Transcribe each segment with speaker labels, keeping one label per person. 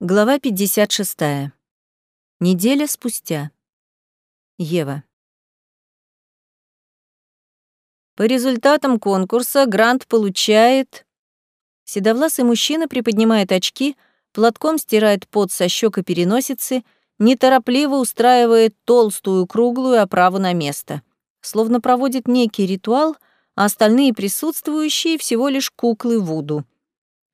Speaker 1: Глава 56. Неделя спустя. Ева. По результатам конкурса грант получает... Седовласый мужчина приподнимает очки, платком стирает пот со щек и переносицы, неторопливо устраивает толстую круглую оправу на место. Словно проводит некий ритуал, а остальные присутствующие всего лишь куклы Вуду —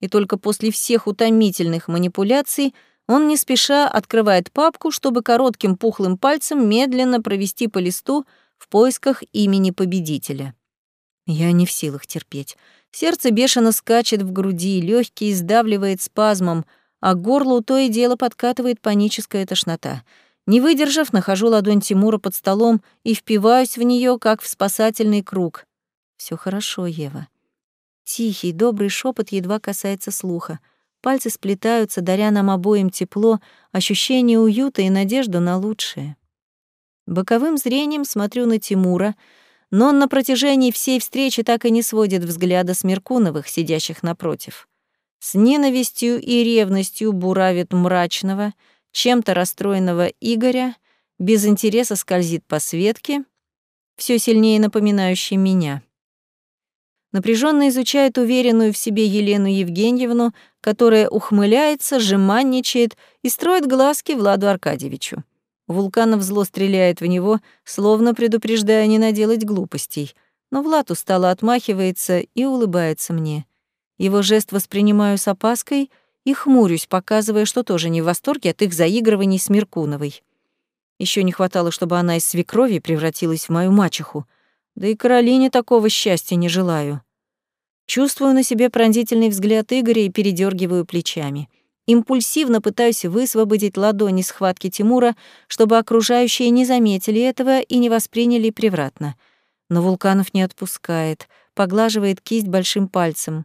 Speaker 1: и только после всех утомительных манипуляций он не спеша открывает папку, чтобы коротким пухлым пальцем медленно провести по листу в поисках имени победителя. Я не в силах терпеть. Сердце бешено скачет в груди, легкие сдавливает спазмом, а горлу то и дело подкатывает паническая тошнота. Не выдержав, нахожу ладонь Тимура под столом и впиваюсь в нее, как в спасательный круг. Все хорошо, Ева. Тихий, добрый шепот едва касается слуха. Пальцы сплетаются, даря нам обоим тепло, ощущение уюта и надежду на лучшее. Боковым зрением смотрю на Тимура, но он на протяжении всей встречи так и не сводит взгляда с Меркуновых, сидящих напротив. С ненавистью и ревностью буравит мрачного, чем-то расстроенного Игоря, без интереса скользит по Светке, все сильнее напоминающей меня напряженно изучает уверенную в себе Елену Евгеньевну, которая ухмыляется, жеманничает и строит глазки Владу Аркадьевичу. Вулканов зло стреляет в него, словно предупреждая не наделать глупостей. Но Влад устало отмахивается и улыбается мне. Его жест воспринимаю с опаской и хмурюсь, показывая, что тоже не в восторге от их заигрываний с Меркуновой. Еще не хватало, чтобы она из свекрови превратилась в мою мачеху. Да и Каролине такого счастья не желаю. Чувствую на себе пронзительный взгляд Игоря и передергиваю плечами. Импульсивно пытаюсь высвободить ладони с хватки Тимура, чтобы окружающие не заметили этого и не восприняли превратно. Но Вулканов не отпускает, поглаживает кисть большим пальцем.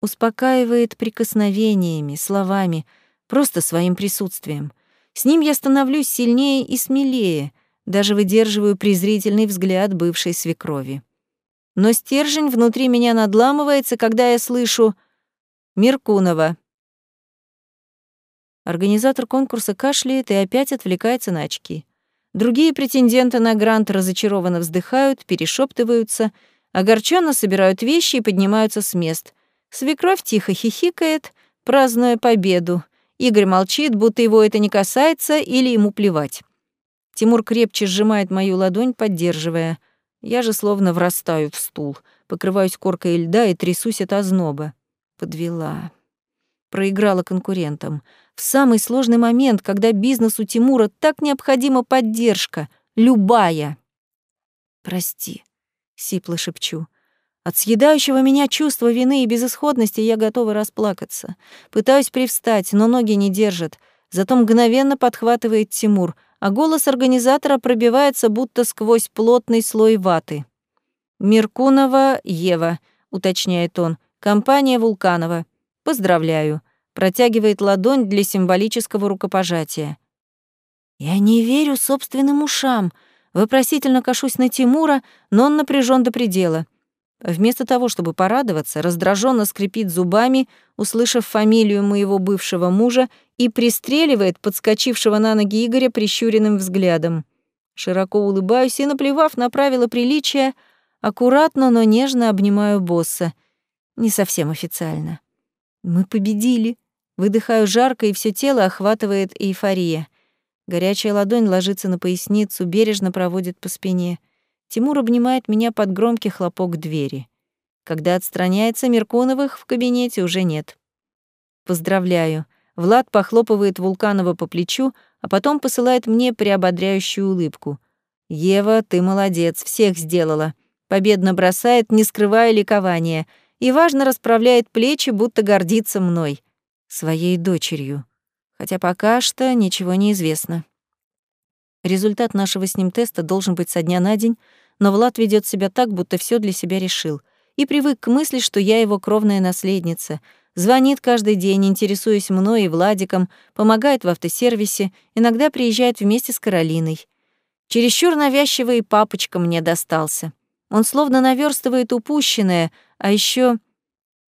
Speaker 1: Успокаивает прикосновениями, словами, просто своим присутствием. С ним я становлюсь сильнее и смелее — даже выдерживаю презрительный взгляд бывшей свекрови. Но стержень внутри меня надламывается, когда я слышу «Меркунова». Организатор конкурса кашляет и опять отвлекается на очки. Другие претенденты на грант разочарованно вздыхают, перешептываются, огорченно собирают вещи и поднимаются с мест. Свекровь тихо хихикает, празднуя победу. Игорь молчит, будто его это не касается или ему плевать. Тимур крепче сжимает мою ладонь, поддерживая. Я же словно врастаю в стул, покрываюсь коркой льда и трясусь от озноба. Подвела. Проиграла конкурентам. В самый сложный момент, когда бизнесу Тимура так необходима поддержка, любая. «Прости», — сипло шепчу. От съедающего меня чувства вины и безысходности я готова расплакаться. Пытаюсь привстать, но ноги не держат. Зато мгновенно подхватывает Тимур — а голос организатора пробивается будто сквозь плотный слой ваты. «Меркунова Ева», — уточняет он, — «компания Вулканова. Поздравляю», — протягивает ладонь для символического рукопожатия. «Я не верю собственным ушам», — вопросительно кашусь на Тимура, но он напряжен до предела — Вместо того, чтобы порадоваться, раздраженно скрипит зубами, услышав фамилию моего бывшего мужа, и пристреливает подскочившего на ноги Игоря прищуренным взглядом. Широко улыбаюсь и, наплевав на правила приличия, аккуратно, но нежно обнимаю босса. Не совсем официально. Мы победили. Выдыхаю жарко, и все тело охватывает эйфория. Горячая ладонь ложится на поясницу, бережно проводит по спине — Тимур обнимает меня под громкий хлопок двери. Когда отстраняется, Мерконовых в кабинете уже нет. Поздравляю. Влад похлопывает Вулканова по плечу, а потом посылает мне приободряющую улыбку. «Ева, ты молодец, всех сделала». Победно бросает, не скрывая ликования, и важно расправляет плечи, будто гордится мной, своей дочерью. Хотя пока что ничего не известно. Результат нашего с ним теста должен быть со дня на день, но Влад ведет себя так, будто все для себя решил, и привык к мысли, что я его кровная наследница. Звонит каждый день, интересуясь мной и Владиком, помогает в автосервисе, иногда приезжает вместе с Каролиной. Чересчур навязчивый папочка мне достался. Он словно наверстывает упущенное, а еще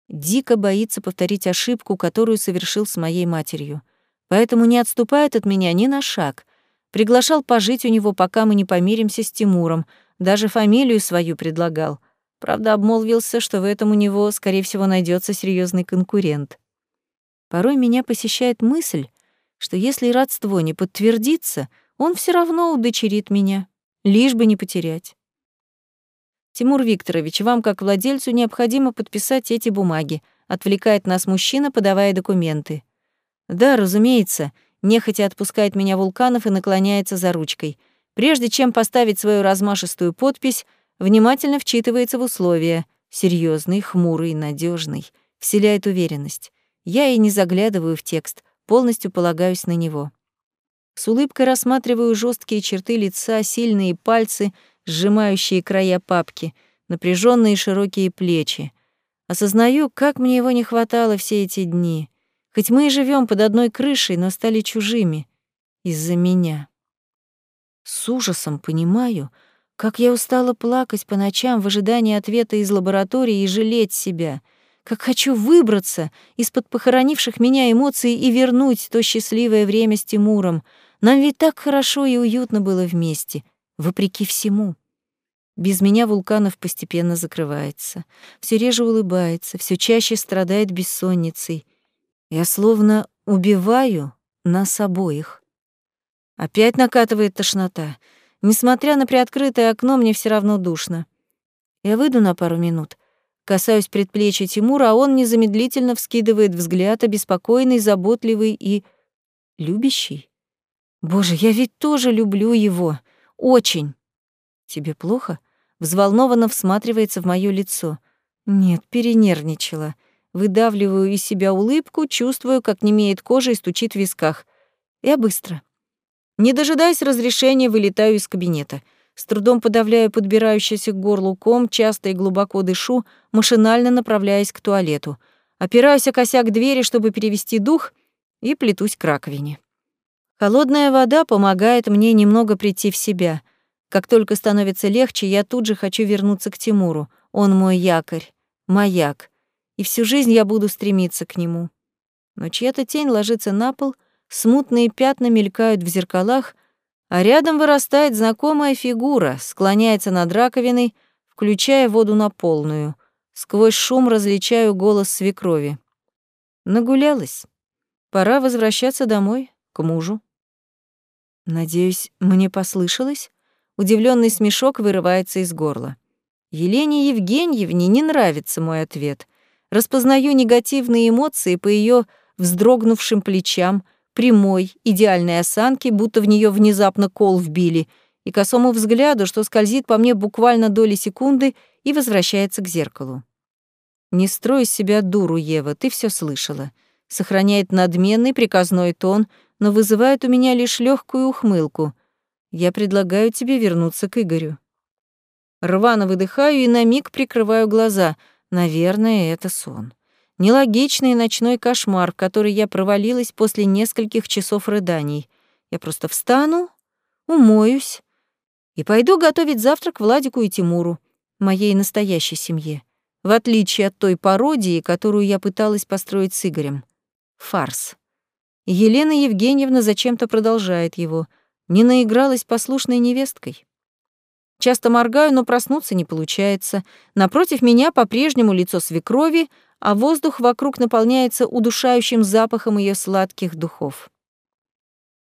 Speaker 1: дико боится повторить ошибку, которую совершил с моей матерью. Поэтому не отступает от меня ни на шаг. Приглашал пожить у него, пока мы не помиримся с Тимуром, даже фамилию свою предлагал. Правда, обмолвился, что в этом у него, скорее всего, найдется серьезный конкурент. Порой меня посещает мысль, что если родство не подтвердится, он все равно удочерит меня, лишь бы не потерять. Тимур Викторович, вам как владельцу необходимо подписать эти бумаги, отвлекает нас мужчина, подавая документы. Да, разумеется, нехотя отпускает меня Вулканов и наклоняется за ручкой. Прежде чем поставить свою размашистую подпись, внимательно вчитывается в условия. Серьезный, хмурый, надежный, вселяет уверенность. Я и не заглядываю в текст, полностью полагаюсь на него. С улыбкой рассматриваю жесткие черты лица, сильные пальцы, сжимающие края папки, напряженные широкие плечи. Осознаю, как мне его не хватало все эти дни. Хоть мы и живем под одной крышей, но стали чужими. Из-за меня. С ужасом понимаю, как я устала плакать по ночам в ожидании ответа из лаборатории и жалеть себя — как хочу выбраться из-под похоронивших меня эмоций и вернуть то счастливое время с Тимуром. Нам ведь так хорошо и уютно было вместе, вопреки всему. Без меня Вулканов постепенно закрывается, все реже улыбается, все чаще страдает бессонницей. Я словно убиваю нас обоих. Опять накатывает тошнота. Несмотря на приоткрытое окно, мне все равно душно. Я выйду на пару минут, Касаюсь предплечья Тимура, а он незамедлительно вскидывает взгляд, обеспокоенный, заботливый и любящий. Боже, я ведь тоже люблю его. Очень. Тебе плохо? Взволнованно всматривается в моё лицо. Нет, перенервничала. Выдавливаю из себя улыбку, чувствую, как немеет кожа и стучит в висках. Я быстро. Не дожидаясь разрешения, вылетаю из кабинета — с трудом подавляю подбирающийся к горлу ком, часто и глубоко дышу, машинально направляясь к туалету. Опираюсь о косяк двери, чтобы перевести дух, и плетусь к раковине. Холодная вода помогает мне немного прийти в себя. Как только становится легче, я тут же хочу вернуться к Тимуру. Он мой якорь, маяк. И всю жизнь я буду стремиться к нему. Но чья-то тень ложится на пол, смутные пятна мелькают в зеркалах, а рядом вырастает знакомая фигура, склоняется над раковиной, включая воду на полную. Сквозь шум различаю голос свекрови. Нагулялась. Пора возвращаться домой, к мужу. Надеюсь, мне послышалось? Удивленный смешок вырывается из горла. Елене Евгеньевне не нравится мой ответ. Распознаю негативные эмоции по ее вздрогнувшим плечам — прямой, идеальной осанки, будто в нее внезапно кол вбили, и косому взгляду, что скользит по мне буквально доли секунды и возвращается к зеркалу. «Не строй из себя дуру, Ева, ты все слышала». Сохраняет надменный приказной тон, но вызывает у меня лишь легкую ухмылку. Я предлагаю тебе вернуться к Игорю. Рвано выдыхаю и на миг прикрываю глаза. Наверное, это сон. Нелогичный ночной кошмар, в который я провалилась после нескольких часов рыданий. Я просто встану, умоюсь и пойду готовить завтрак Владику и Тимуру, моей настоящей семье, в отличие от той пародии, которую я пыталась построить с Игорем. Фарс. Елена Евгеньевна зачем-то продолжает его. Не наигралась послушной невесткой. Часто моргаю, но проснуться не получается. Напротив меня по-прежнему лицо свекрови, а воздух вокруг наполняется удушающим запахом ее сладких духов.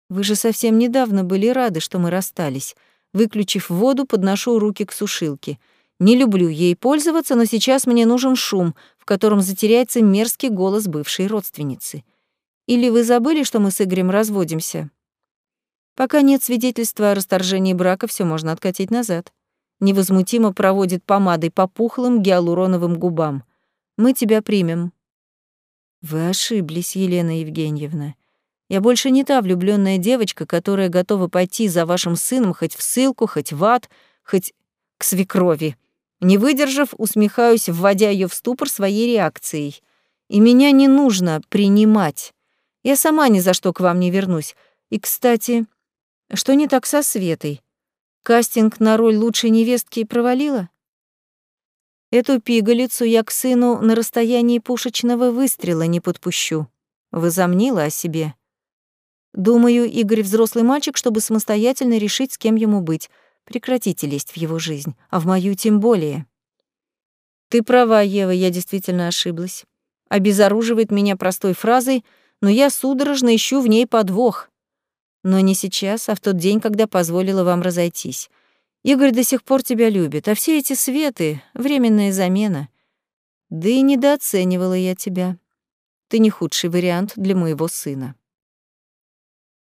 Speaker 1: Вы же совсем недавно были рады, что мы расстались. Выключив воду, подношу руки к сушилке. Не люблю ей пользоваться, но сейчас мне нужен шум, в котором затеряется мерзкий голос бывшей родственницы. Или вы забыли, что мы с Игорем разводимся? Пока нет свидетельства о расторжении брака, все можно откатить назад. Невозмутимо проводит помадой по пухлым гиалуроновым губам. Мы тебя примем». «Вы ошиблись, Елена Евгеньевна. Я больше не та влюбленная девочка, которая готова пойти за вашим сыном хоть в ссылку, хоть в ад, хоть к свекрови». Не выдержав, усмехаюсь, вводя ее в ступор своей реакцией. «И меня не нужно принимать. Я сама ни за что к вам не вернусь. И, кстати, что не так со Светой? Кастинг на роль лучшей невестки провалила?» Эту пигалицу я к сыну на расстоянии пушечного выстрела не подпущу. Возомнила о себе. Думаю, Игорь взрослый мальчик, чтобы самостоятельно решить, с кем ему быть. Прекратите лезть в его жизнь, а в мою тем более. Ты права, Ева, я действительно ошиблась. Обезоруживает меня простой фразой, но я судорожно ищу в ней подвох. Но не сейчас, а в тот день, когда позволила вам разойтись. Игорь до сих пор тебя любит, а все эти светы — временная замена. Да и недооценивала я тебя. Ты не худший вариант для моего сына.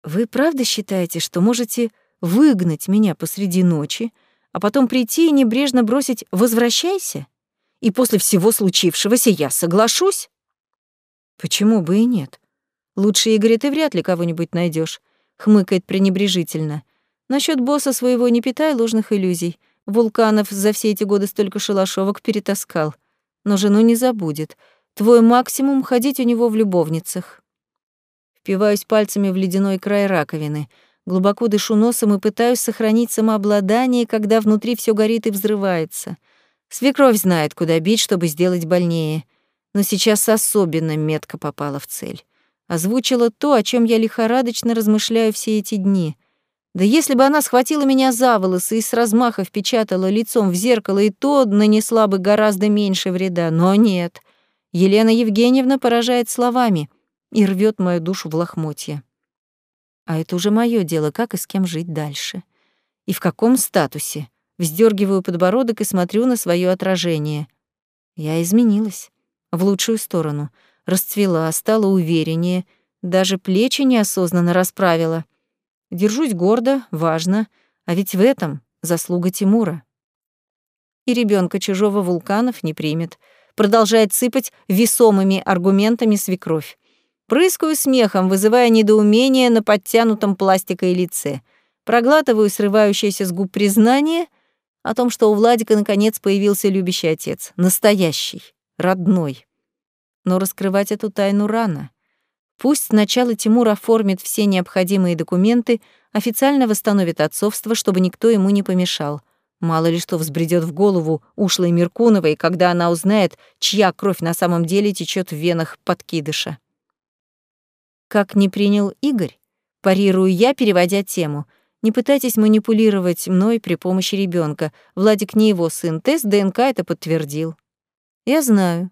Speaker 1: Вы правда считаете, что можете выгнать меня посреди ночи, а потом прийти и небрежно бросить «возвращайся»? И после всего случившегося я соглашусь? Почему бы и нет? Лучше Игоря ты вряд ли кого-нибудь найдешь, хмыкает пренебрежительно. Насчет босса своего не питай ложных иллюзий. Вулканов за все эти годы столько шалашовок перетаскал. Но жену не забудет. Твой максимум — ходить у него в любовницах. Впиваюсь пальцами в ледяной край раковины. Глубоко дышу носом и пытаюсь сохранить самообладание, когда внутри все горит и взрывается. Свекровь знает, куда бить, чтобы сделать больнее. Но сейчас особенно метко попала в цель. Озвучила то, о чем я лихорадочно размышляю все эти дни. Да если бы она схватила меня за волосы и с размаха впечатала лицом в зеркало, и то нанесла бы гораздо меньше вреда. Но нет. Елена Евгеньевна поражает словами — и рвет мою душу в лохмотья. А это уже мое дело, как и с кем жить дальше. И в каком статусе. Вздергиваю подбородок и смотрю на свое отражение. Я изменилась. В лучшую сторону. Расцвела, стала увереннее, даже плечи неосознанно расправила. Держусь гордо, важно, а ведь в этом заслуга Тимура. И ребенка чужого вулканов не примет. Продолжает сыпать весомыми аргументами свекровь. Прыскаю смехом, вызывая недоумение на подтянутом пластикой лице. Проглатываю срывающееся с губ признание о том, что у Владика наконец появился любящий отец. Настоящий, родной. Но раскрывать эту тайну рано. Пусть сначала Тимур оформит все необходимые документы, официально восстановит отцовство, чтобы никто ему не помешал. Мало ли что взбредет в голову ушлой Меркуновой, когда она узнает, чья кровь на самом деле течет в венах подкидыша. Как не принял Игорь? Парирую я, переводя тему. Не пытайтесь манипулировать мной при помощи ребенка. Владик не его сын. Тест ДНК это подтвердил. Я знаю.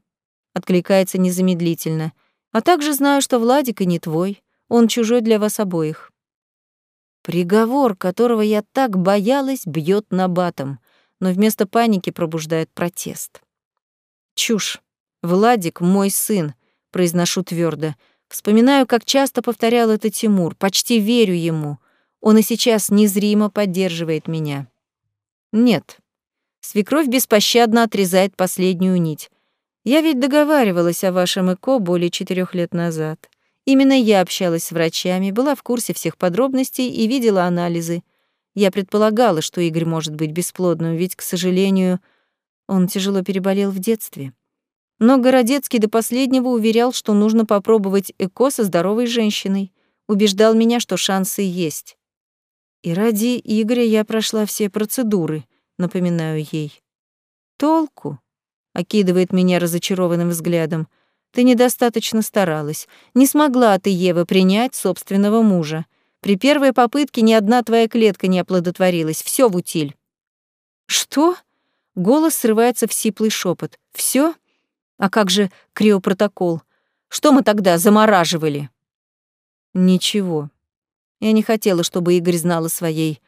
Speaker 1: Откликается незамедлительно. А также знаю, что Владик и не твой. Он чужой для вас обоих. Приговор, которого я так боялась, бьет на батом, но вместо паники пробуждает протест. Чушь. Владик мой сын, произношу твердо. Вспоминаю, как часто повторял это Тимур, почти верю ему. Он и сейчас незримо поддерживает меня. Нет. Свекровь беспощадно отрезает последнюю нить. Я ведь договаривалась о вашем ЭКО более четырех лет назад. Именно я общалась с врачами, была в курсе всех подробностей и видела анализы. Я предполагала, что Игорь может быть бесплодным, ведь, к сожалению, он тяжело переболел в детстве. Но Городецкий до последнего уверял, что нужно попробовать ЭКО со здоровой женщиной. Убеждал меня, что шансы есть. И ради Игоря я прошла все процедуры, напоминаю ей. Толку? Окидывает меня разочарованным взглядом. Ты недостаточно старалась. Не смогла ты, Ева, принять собственного мужа. При первой попытке ни одна твоя клетка не оплодотворилась. Все в утиль. Что? Голос срывается в сиплый шепот. Все? А как же криопротокол? Что мы тогда замораживали? Ничего. Я не хотела, чтобы Игорь знал о своей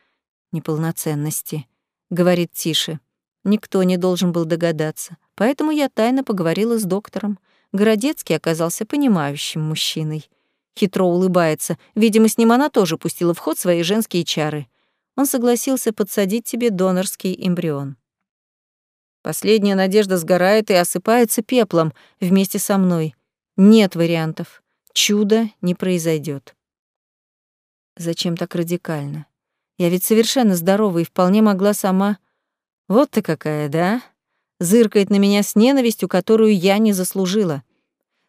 Speaker 1: неполноценности. Говорит тише. Никто не должен был догадаться. Поэтому я тайно поговорила с доктором. Городецкий оказался понимающим мужчиной. Хитро улыбается. Видимо, с ним она тоже пустила в ход свои женские чары. Он согласился подсадить тебе донорский эмбрион. Последняя надежда сгорает и осыпается пеплом вместе со мной. Нет вариантов. Чудо не произойдет. Зачем так радикально? Я ведь совершенно здорова и вполне могла сама... Вот ты какая, да? Зыркает на меня с ненавистью, которую я не заслужила.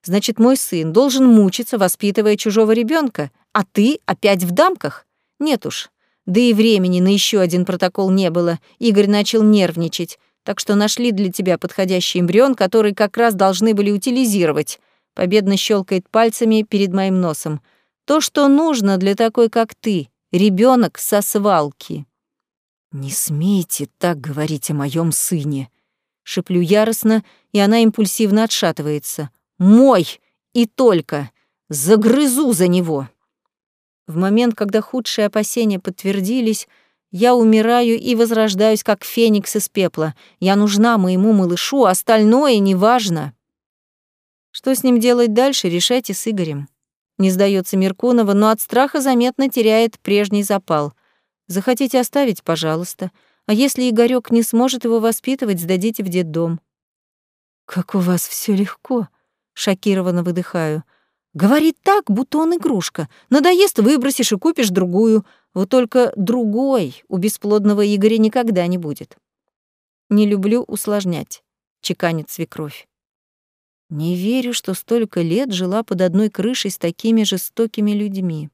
Speaker 1: Значит, мой сын должен мучиться, воспитывая чужого ребенка, а ты опять в дамках? Нет уж. Да и времени на еще один протокол не было. Игорь начал нервничать так что нашли для тебя подходящий эмбрион, который как раз должны были утилизировать. Победно щелкает пальцами перед моим носом. То, что нужно для такой, как ты, ребенок со свалки. «Не смейте так говорить о моем сыне!» Шеплю яростно, и она импульсивно отшатывается. «Мой! И только! Загрызу за него!» В момент, когда худшие опасения подтвердились, я умираю и возрождаюсь, как феникс из пепла. Я нужна моему малышу, остальное неважно. Что с ним делать дальше, решайте с Игорем. Не сдается Меркунова, но от страха заметно теряет прежний запал — Захотите оставить, пожалуйста. А если Игорёк не сможет его воспитывать, сдадите в детдом. Как у вас все легко, шокированно выдыхаю. Говорит так, будто он игрушка. Надоест, выбросишь и купишь другую. Вот только другой у бесплодного Игоря никогда не будет. Не люблю усложнять, чеканит свекровь. Не верю, что столько лет жила под одной крышей с такими жестокими людьми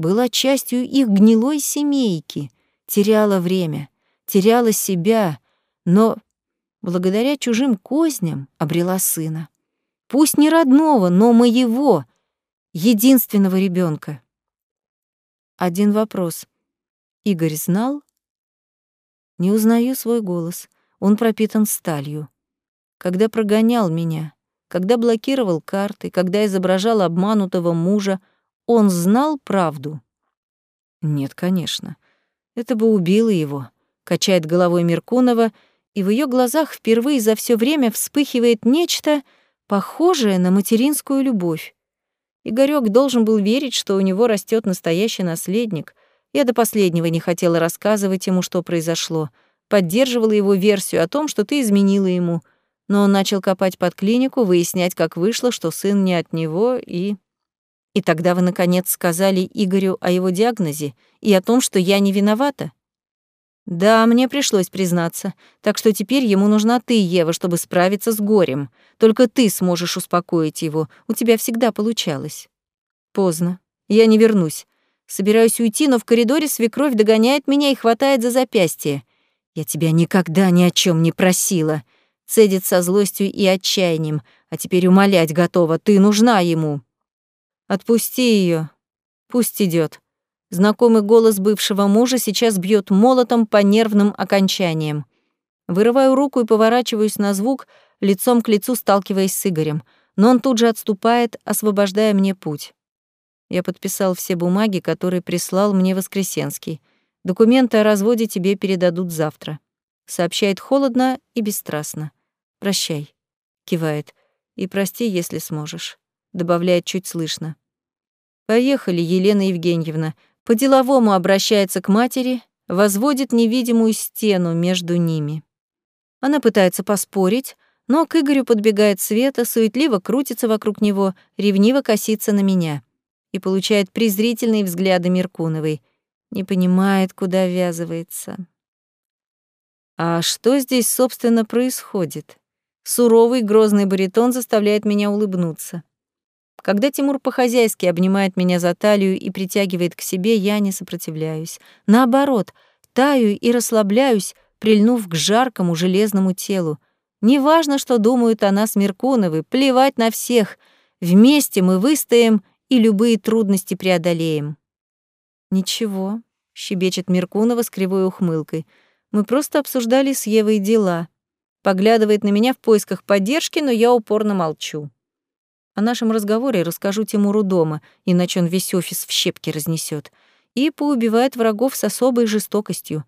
Speaker 1: была частью их гнилой семейки, теряла время, теряла себя, но благодаря чужим козням обрела сына. Пусть не родного, но моего, единственного ребенка. Один вопрос. Игорь знал? Не узнаю свой голос. Он пропитан сталью. Когда прогонял меня, когда блокировал карты, когда изображал обманутого мужа, он знал правду? Нет, конечно. Это бы убило его, качает головой Меркунова, и в ее глазах впервые за все время вспыхивает нечто похожее на материнскую любовь. Игорёк должен был верить, что у него растет настоящий наследник. Я до последнего не хотела рассказывать ему, что произошло. Поддерживала его версию о том, что ты изменила ему. Но он начал копать под клинику, выяснять, как вышло, что сын не от него, и... И тогда вы, наконец, сказали Игорю о его диагнозе и о том, что я не виновата? Да, мне пришлось признаться. Так что теперь ему нужна ты, Ева, чтобы справиться с горем. Только ты сможешь успокоить его. У тебя всегда получалось. Поздно. Я не вернусь. Собираюсь уйти, но в коридоре свекровь догоняет меня и хватает за запястье. Я тебя никогда ни о чем не просила. Цедит со злостью и отчаянием, а теперь умолять готова. Ты нужна ему. Отпусти ее, Пусть идет. Знакомый голос бывшего мужа сейчас бьет молотом по нервным окончаниям. Вырываю руку и поворачиваюсь на звук, лицом к лицу сталкиваясь с Игорем. Но он тут же отступает, освобождая мне путь. Я подписал все бумаги, которые прислал мне Воскресенский. Документы о разводе тебе передадут завтра. Сообщает холодно и бесстрастно. Прощай. Кивает. И прости, если сможешь. Добавляет чуть слышно. Поехали, Елена Евгеньевна. По-деловому обращается к матери, возводит невидимую стену между ними. Она пытается поспорить, но к Игорю подбегает Света, суетливо крутится вокруг него, ревниво косится на меня и получает презрительные взгляды Меркуновой. Не понимает, куда ввязывается. А что здесь, собственно, происходит? Суровый, грозный баритон заставляет меня улыбнуться. Когда Тимур по-хозяйски обнимает меня за талию и притягивает к себе, я не сопротивляюсь. Наоборот, таю и расслабляюсь, прильнув к жаркому железному телу. Неважно, что думают о нас Меркуновы, плевать на всех. Вместе мы выстоим и любые трудности преодолеем. «Ничего», — щебечет Меркунова с кривой ухмылкой. «Мы просто обсуждали с Евой дела». Поглядывает на меня в поисках поддержки, но я упорно молчу. О нашем разговоре расскажу Тимуру дома, иначе он весь офис в щепки разнесет, и поубивает врагов с особой жестокостью.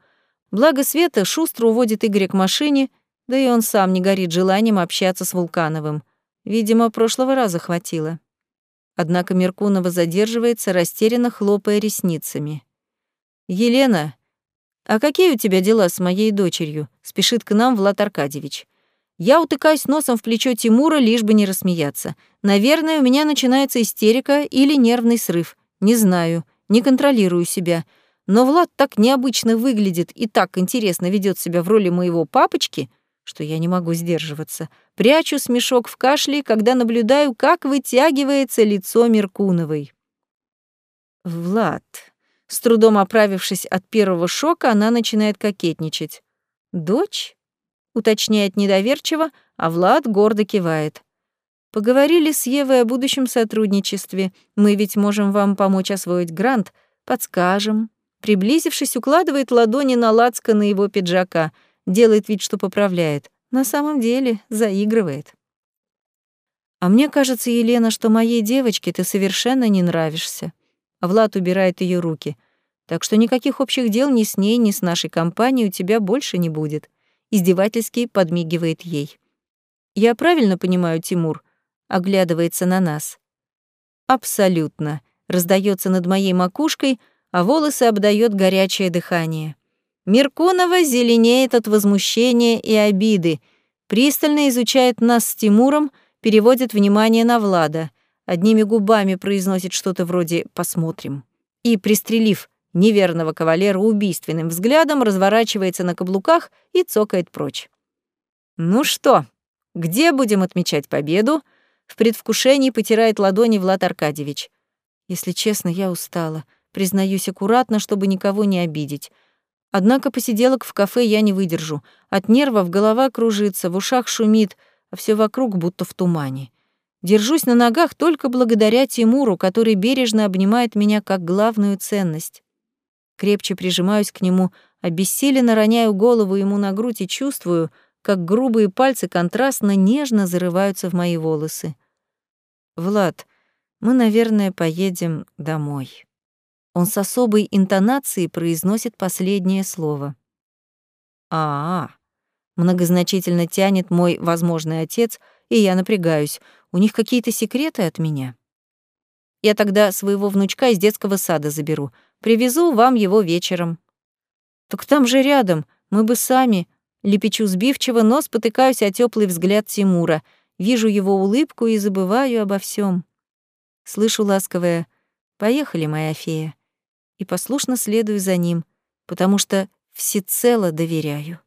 Speaker 1: Благо Света шустро уводит Игоря к машине, да и он сам не горит желанием общаться с Вулкановым. Видимо, прошлого раза хватило. Однако Меркунова задерживается, растерянно хлопая ресницами. «Елена, а какие у тебя дела с моей дочерью?» — спешит к нам Влад Аркадьевич. Я утыкаюсь носом в плечо Тимура, лишь бы не рассмеяться. Наверное, у меня начинается истерика или нервный срыв. Не знаю, не контролирую себя. Но Влад так необычно выглядит и так интересно ведет себя в роли моего папочки, что я не могу сдерживаться. Прячу смешок в кашле, когда наблюдаю, как вытягивается лицо Меркуновой. Влад. С трудом оправившись от первого шока, она начинает кокетничать. Дочь? Уточняет недоверчиво, а Влад гордо кивает. Поговорили с Евой о будущем сотрудничестве. Мы ведь можем вам помочь освоить грант, подскажем. Приблизившись, укладывает ладони на лацко на его пиджака, делает вид, что поправляет. На самом деле заигрывает. А мне кажется, Елена, что моей девочке ты совершенно не нравишься. Влад убирает ее руки. Так что никаких общих дел ни с ней, ни с нашей компанией у тебя больше не будет. Издевательски подмигивает ей. Я правильно понимаю, Тимур? оглядывается на нас. Абсолютно. Раздается над моей макушкой, а волосы обдает горячее дыхание. Мерконова зеленеет от возмущения и обиды, пристально изучает нас с Тимуром, переводит внимание на Влада, одними губами произносит что-то вроде «посмотрим» и, пристрелив неверного кавалера убийственным взглядом, разворачивается на каблуках и цокает прочь. «Ну что, где будем отмечать победу?» В предвкушении потирает ладони Влад Аркадьевич. Если честно, я устала. Признаюсь аккуратно, чтобы никого не обидеть. Однако посиделок в кафе я не выдержу. От нервов голова кружится, в ушах шумит, а все вокруг будто в тумане. Держусь на ногах только благодаря Тимуру, который бережно обнимает меня как главную ценность. Крепче прижимаюсь к нему, обессиленно роняю голову ему на грудь и чувствую, как грубые пальцы контрастно нежно зарываются в мои волосы. «Влад, мы, наверное, поедем домой». Он с особой интонацией произносит последнее слово. а, -а, -а многозначительно тянет мой возможный отец, и я напрягаюсь. У них какие-то секреты от меня. Я тогда своего внучка из детского сада заберу. Привезу вам его вечером. Так там же рядом, мы бы сами. Лепечу сбивчиво, но спотыкаюсь о теплый взгляд Тимура — Вижу его улыбку и забываю обо всем. Слышу ласковое «Поехали, моя фея», и послушно следую за ним, потому что всецело доверяю.